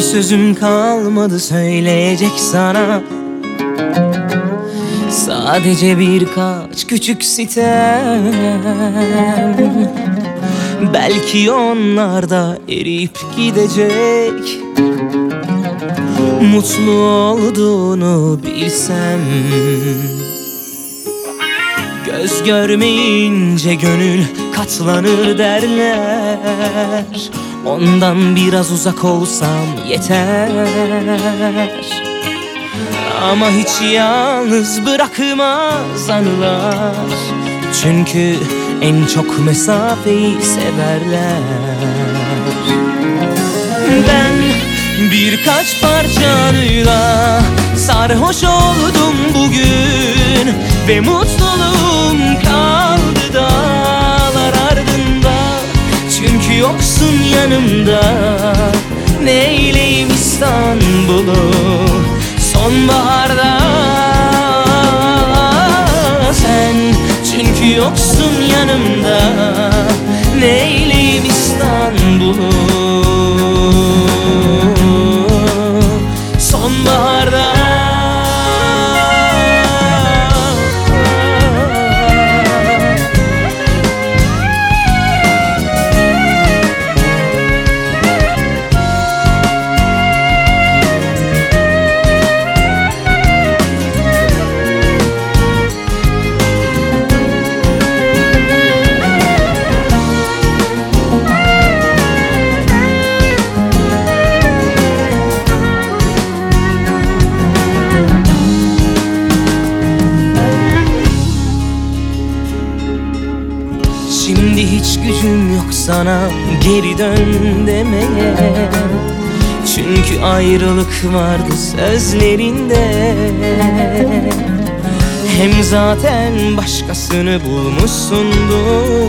sözüm kalmadı söyleyecek sana. Sadece birkaç küçük sitem. Belki onlar da eriyip gidecek. Mutlu olduğunu bilsem. Göz görmeyince gönül katlanır derler Ondan biraz uzak olsam yeter. Ama hiç yalnız bırakmaz anılar. Çünkü en çok mesafeyi severler. Ben birkaç parçanıyla sarhoş oldum bugün Ve mutluluğum kaldı yoksun yanımda. Neyleyim İstanbul'u sonbaharda? Sen çünkü yoksun yanımda hiç gücüm yok sana geri dön demeye. Çünkü ayrılık vardı sözlerinde. Hem zaten başkasını bulmuşsundur.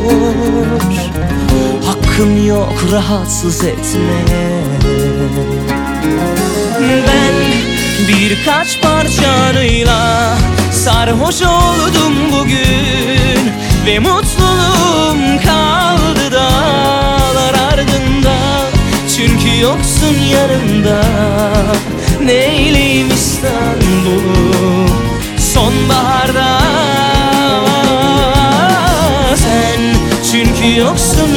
Hakkım yok rahatsız etmeye Ben birkaç parçanıyla sarhoş oldum bugün Ve mutluluğum yoksun yanımda Neyleyim İstanbul'u? Sonbaharda Sen çünkü yoksun